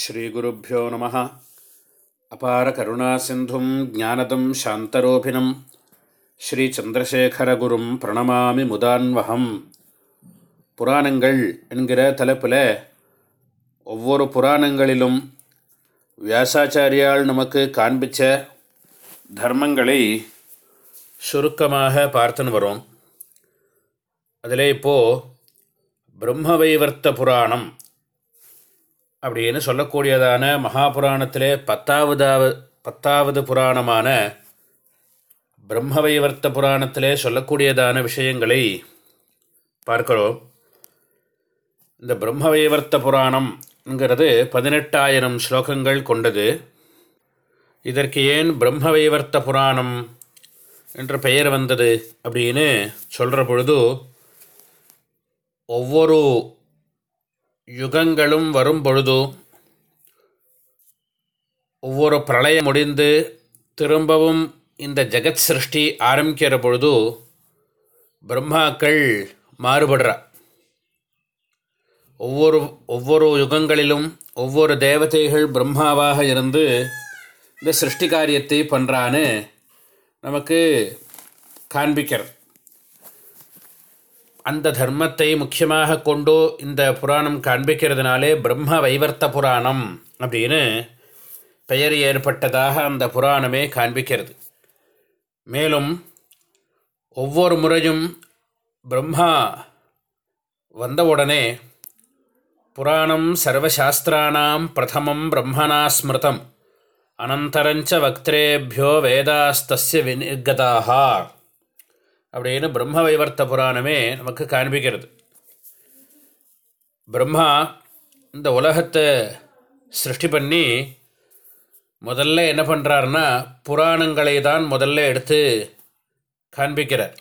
ஸ்ரீகுருப்போ நம. அபார கருணா சிந்தும் ஜானதம் சாந்தரூபிணம். ஸ்ரீ சந்திரசேகரகுரும் பிரணமாமி முதான்வகம் புராணங்கள் என்கிற தலைப்பில் ஒவ்வொரு புராணங்களிலும் வியாசாச்சாரியால் நமக்கு காண்பித்த தர்மங்களை சுருக்கமாக பார்த்துன்னு வரும். அதில் இப்போது பிரம்மவைவர்த்த புராணம் அப்படின்னு சொல்லக்கூடியதான மகாபுராணத்திலே பத்தாவதாவது பத்தாவது புராணமான பிரம்மவைவர்த்த புராணத்திலே சொல்லக்கூடியதான விஷயங்களை பார்க்கிறோம். இந்த பிரம்மவைவர்த்த புராணம்ங்கிறது பதினெட்டாயிரம் ஸ்லோகங்கள் கொண்டது. இதற்கு ஏன் பிரம்மவைவர்த்த புராணம் என்ற பெயர் வந்தது அப்படின்னு சொல்கிற பொழுது ஒவ்வொரு யுகங்களும் வரும்பொழுது ஒவ்வொரு பிரளயம் முடிந்து திரும்பவும் இந்த ஜெகத் சிருஷ்டி ஆரம்பிக்கிற பொழுது பிரம்மாக்கள் மாறுபடுறா. ஒவ்வொரு ஒவ்வொரு யுகங்களிலும் ஒவ்வொரு தேவதைகள் பிரம்மாவாக இருந்து இந்த சிருஷ்டி காரியத்தை பண்ணுறான்னு நமக்கு காண்பிக்கிறது அந்த தர்மத்தை முக்கியமாக கொண்டு இந்த புராணம் காண்பிக்கிறதுனாலே பிரம்ம வைவர்த்த புராணம் அப்படின்னு பெயர் ஏற்பட்டதாக அந்த புராணமே காண்பிக்கிறது. மேலும் ஒவ்வொரு முறையும் பிரம்மா வந்தவுடனே புராணம் சர்வசாஸ்திராணாம் பிரதமம் பிரம்மணா ஸ்மிருதம். அனந்தரஞ்ச வக்திரேபியோ வேதாஸ்தஸ்ய விநிர்கதாக அப்படின்னு பிரம்ம வைவர்த்த புராணமே நமக்கு காண்பிக்கிறது. பிரம்மா இந்த உலகத்தை சிருஷ்டி பண்ணி முதல்ல என்ன பண்ணுறாருன்னா புராணங்களை தான் முதல்ல எடுத்து காண்பிக்கிறார்.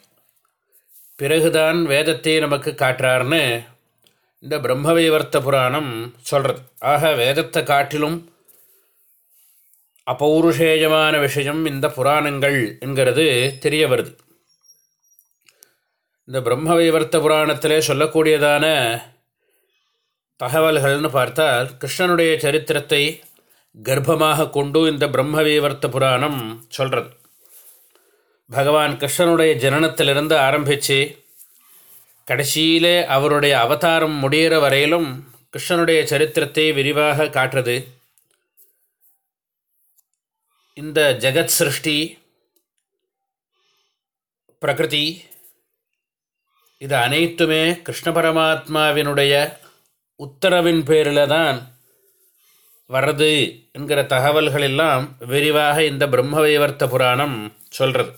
பிறகுதான் வேதத்தை நமக்கு காட்டுறாருன்னு இந்த பிரம்ம வைவர்த்த புராணம் சொல்கிறது ஆக வேதத்தை காட்டிலும் அபௌருஷேயமான விஷயம் இந்த புராணங்கள் என்கிறது தெரிய வருது. இந்த பிரம்ம வைவர்த்த புராணத்திலே சொல்லக்கூடியதான தகவல்கள்னு பார்த்தால் கிருஷ்ணனுடைய சரித்திரத்தை கர்ப்பமாக கொண்டு இந்த பிரம்ம வைவர்த்த புராணம் சொல்கிறது பகவான் கிருஷ்ணனுடைய ஜனனத்திலிருந்து ஆரம்பித்து கடைசியிலே அவருடைய அவதாரம் முடிகிற வரையிலும் கிருஷ்ணனுடைய சரித்திரத்தை விரிவாக காட்டுறது. இந்த ஜெகத் சிருஷ்டி பிரகிருதி இது அனைத்துமே கிருஷ்ண பரமாத்மாவினுடைய உத்தரவின் பேரில் தான் வர்றது என்கிற தகவல்கள் எல்லாம் விரிவாக இந்த பிரம்மவைவர்த்த புராணம் சொல்கிறது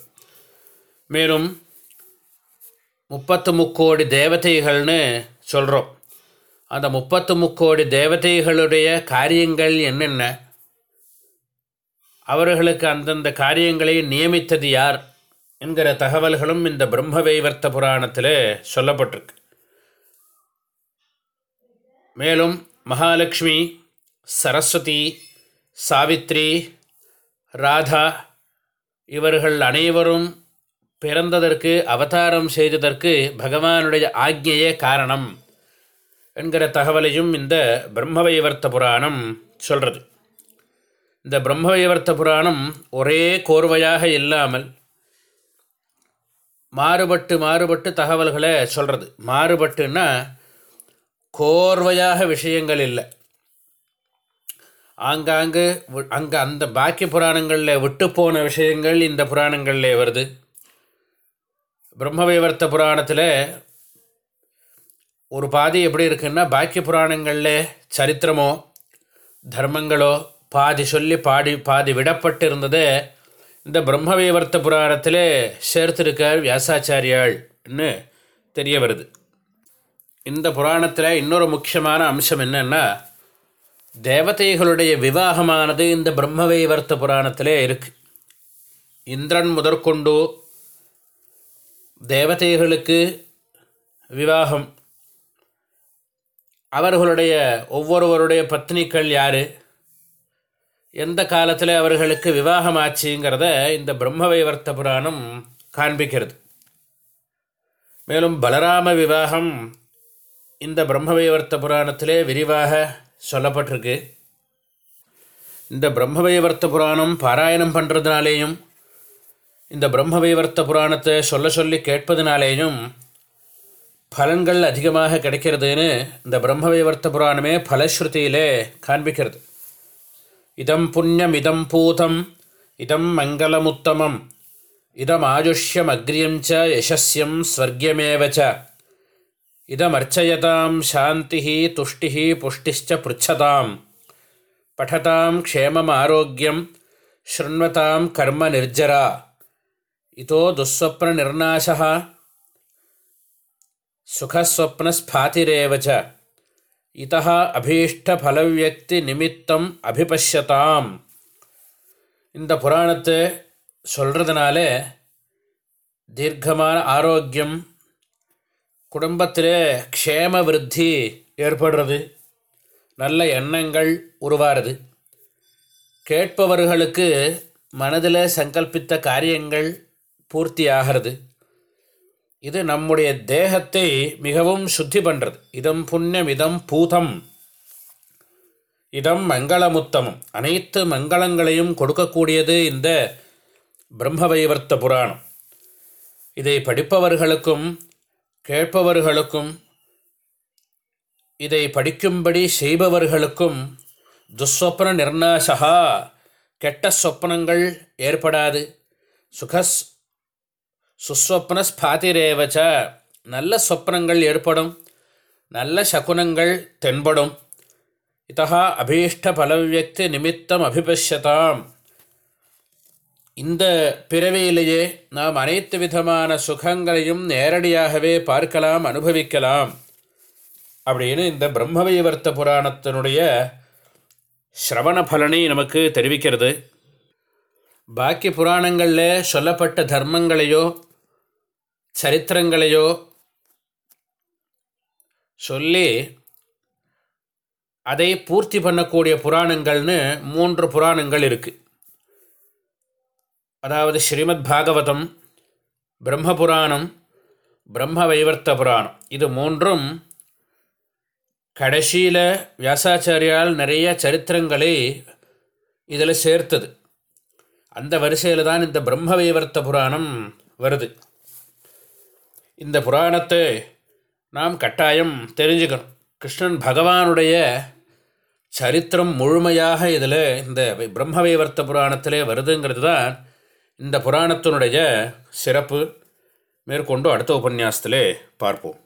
மேலும் முப்பத்து முக்கோடி தேவதைகள்னு சொல்கிறோம் அந்த முப்பத்து முக்கோடி தேவதைகளுடைய காரியங்கள் என்னென்ன? அவர்களுக்கு அந்தந்த காரியங்களை நியமித்தது யார்? என்கிற தகவல்களும் இந்த பிரம்மவைவர்த்த புராணத்தில் சொல்லப்பட்டிருக்கு. மேலும் மகாலட்சுமி சரஸ்வதி சாவித்ரி ராதா இவர்கள் அனைவரும் பிறந்ததற்கு அவதாரம் செய்ததற்கு பகவானுடைய ஆக்ஞையே காரணம் என்கிற தகவலையும் இந்த பிரம்மவைவர்த்த புராணம் சொல்கிறது இந்த பிரம்மவைவர்த்த புராணம் ஒரே கோர்வையாக இல்லாமல் மாறுபட்டு மாறுபட்டு தகவல்களை சொல்கிறது மாறுபட்டுன்னா கோர்வையாக விஷயங்கள் இல்லை. ஆங்காங்கு அங்கே அந்த பாக்கிய புராணங்களில் விட்டு போன விஷயங்கள் இந்த புராணங்களில் வருது. பிரம்மவைவர்த்த புராணத்தில் ஒரு பாதி எப்படி இருக்குன்னா பாக்கிய புராணங்களில் சரித்திரமோ தர்மங்களோ பாதி சொல்லி பாடி பாதி விடப்பட்டு இருந்ததை இந்த பிரம்மவேவர்த்த புராணத்தில் சேர்த்திருக்கார் வியாசாச்சாரியாள்னு தெரிய வருது. இந்த புராணத்தில் இன்னொரு முக்கியமான அம்சம் என்னென்னா தேவதைகளுடைய விவாகமானது இந்த பிரம்மவேவர்த்த புராணத்திலே இருக்குது இந்திரன் முதற்கொண்டு தேவதைகளுக்கு விவாகம். அவர்களுடைய ஒவ்வொருவருடைய பத்னிகள் யார்? எந்த காலத்தில் அவர்களுக்கு விவாகம் ஆச்சுங்கிறத இந்த பிரம்மவைவர்த்த புராணம் காண்பிக்கிறது. மேலும் பலராம விவாகம் இந்த பிரம்மவைவர்த்த புராணத்திலே விரிவாக சொல்லப்பட்டிருக்கு. இந்த பிரம்மவைவர்த்த புராணம் பாராயணம் பண்ணுறதுனாலேயும் இந்த பிரம்மவைவர்த்த புராணத்தை சொல்ல சொல்லி கேட்பதுனாலேயும் பலன்கள் அதிகமாக கிடைக்கிறதுன்னு இந்த பிரம்மவைவர்த்த புராணமே பலஸ்ருதியிலே காண்பிக்கிறது. இதம் புண்ணியம் இதம் பூதம் இதம் மங்களமுத்தமம் இதம் ஆயுஷ்யம் அக்ரியம் ச யசஸ்யம் ஸ்வர்கியமேவ ச இதமர்ச்சயதாம் சாந்தி துஷ்டி புஷ்டிச்ச பிருச்சதாம் படதாம் க்ஷேமம் ஆரோக்கியம் ஸ்ருண்வதாம் கர்ம நிர்ஜரா இதோ துஸ்வப்ன நிர்நாசா சுகஸ்வப்னஸ்பாதிரேவ ச இத்தா அபீஷ்டபலவியக்தி நிமித்தம் அபிபஷ்யதாம் இந்த புராணத்தை சொல்கிறதுனால தீர்க்கமான ஆரோக்கியம் குடும்பத்தில் க்ஷேம விருத்தி ஏற்படுறது நல்ல எண்ணங்கள் உருவாருது கேட்பவர்களுக்கு மனதில் சங்கல்பித்த காரியங்கள் பூர்த்தி ஆகிறது இது நம்முடைய தேகத்தை மிகவும் சுத்தி பண்ணுறது இதம் புண்ணியம் இதம் பூதம். இதம் மங்களமுத்தமம். அனைத்து மங்களங்களையும் கொடுக்கக்கூடியது இந்த பிரம்மவைவர்த்த புராணம். இதை படிப்பவர்களுக்கும் கேட்பவர்களுக்கும் இதை படிக்கும்படி செய்பவர்களுக்கும் துஸ்வப்ன நிர்நாசகா கெட்ட சொப்னங்கள் ஏற்படாது. சுகஸ் சுஸ்வப்ன ஸ்பாதிரேவச்ச நல்ல சொப்னங்கள் ஏற்படும். நல்ல சகுனங்கள் தென்படும். இத்தா அபீஷ்ட பலவியக்தி நிமித்தம் அபிபஷ்யதாம். இந்த பிறவியிலேயே நாம் அனைத்து விதமான சுகங்களையும் நேரடியாகவே பார்க்கலாம் அனுபவிக்கலாம். அப்படின்னு இந்த பிரம்மவைவர்த்த புராணத்தினுடைய ஸ்ரவண பலனை நமக்கு தெரிவிக்கிறது. பாக்கி புராணங்களில் சொல்லப்பட்ட தர்மங்களையோ சரித்திரங்களையோ சொல்லி அதை பூர்த்தி பண்ணக்கூடிய புராணங்கள்னு மூன்று புராணங்கள் இருக்குது அதாவது ஸ்ரீமத் பாகவதம் பிரம்ம புராணம் பிரம்ம வைவர்த்த புராணம். இது மூன்றும் கடைசியில் வியாசாச்சாரியால் நிறைய சரித்திரங்களை இதில் சேர்த்தது. அந்த வரிசையில் தான் இந்த பிரம்ம வைவர்த்த புராணம் வருது. இந்த புராணத்தை நாம் கட்டாயம் தெரிஞ்சுக்கணும். கிருஷ்ணன் பகவானுடைய சரித்திரம் முழுமையாக இதில் இந்த பிரம்மவைவர்த்த புராணத்திலே வருதுங்கிறது தான் இந்த புராணத்தினுடைய சிறப்பு. மேற்கொண்டு அடுத்த உபன்யாசத்திலே பார்ப்போம்.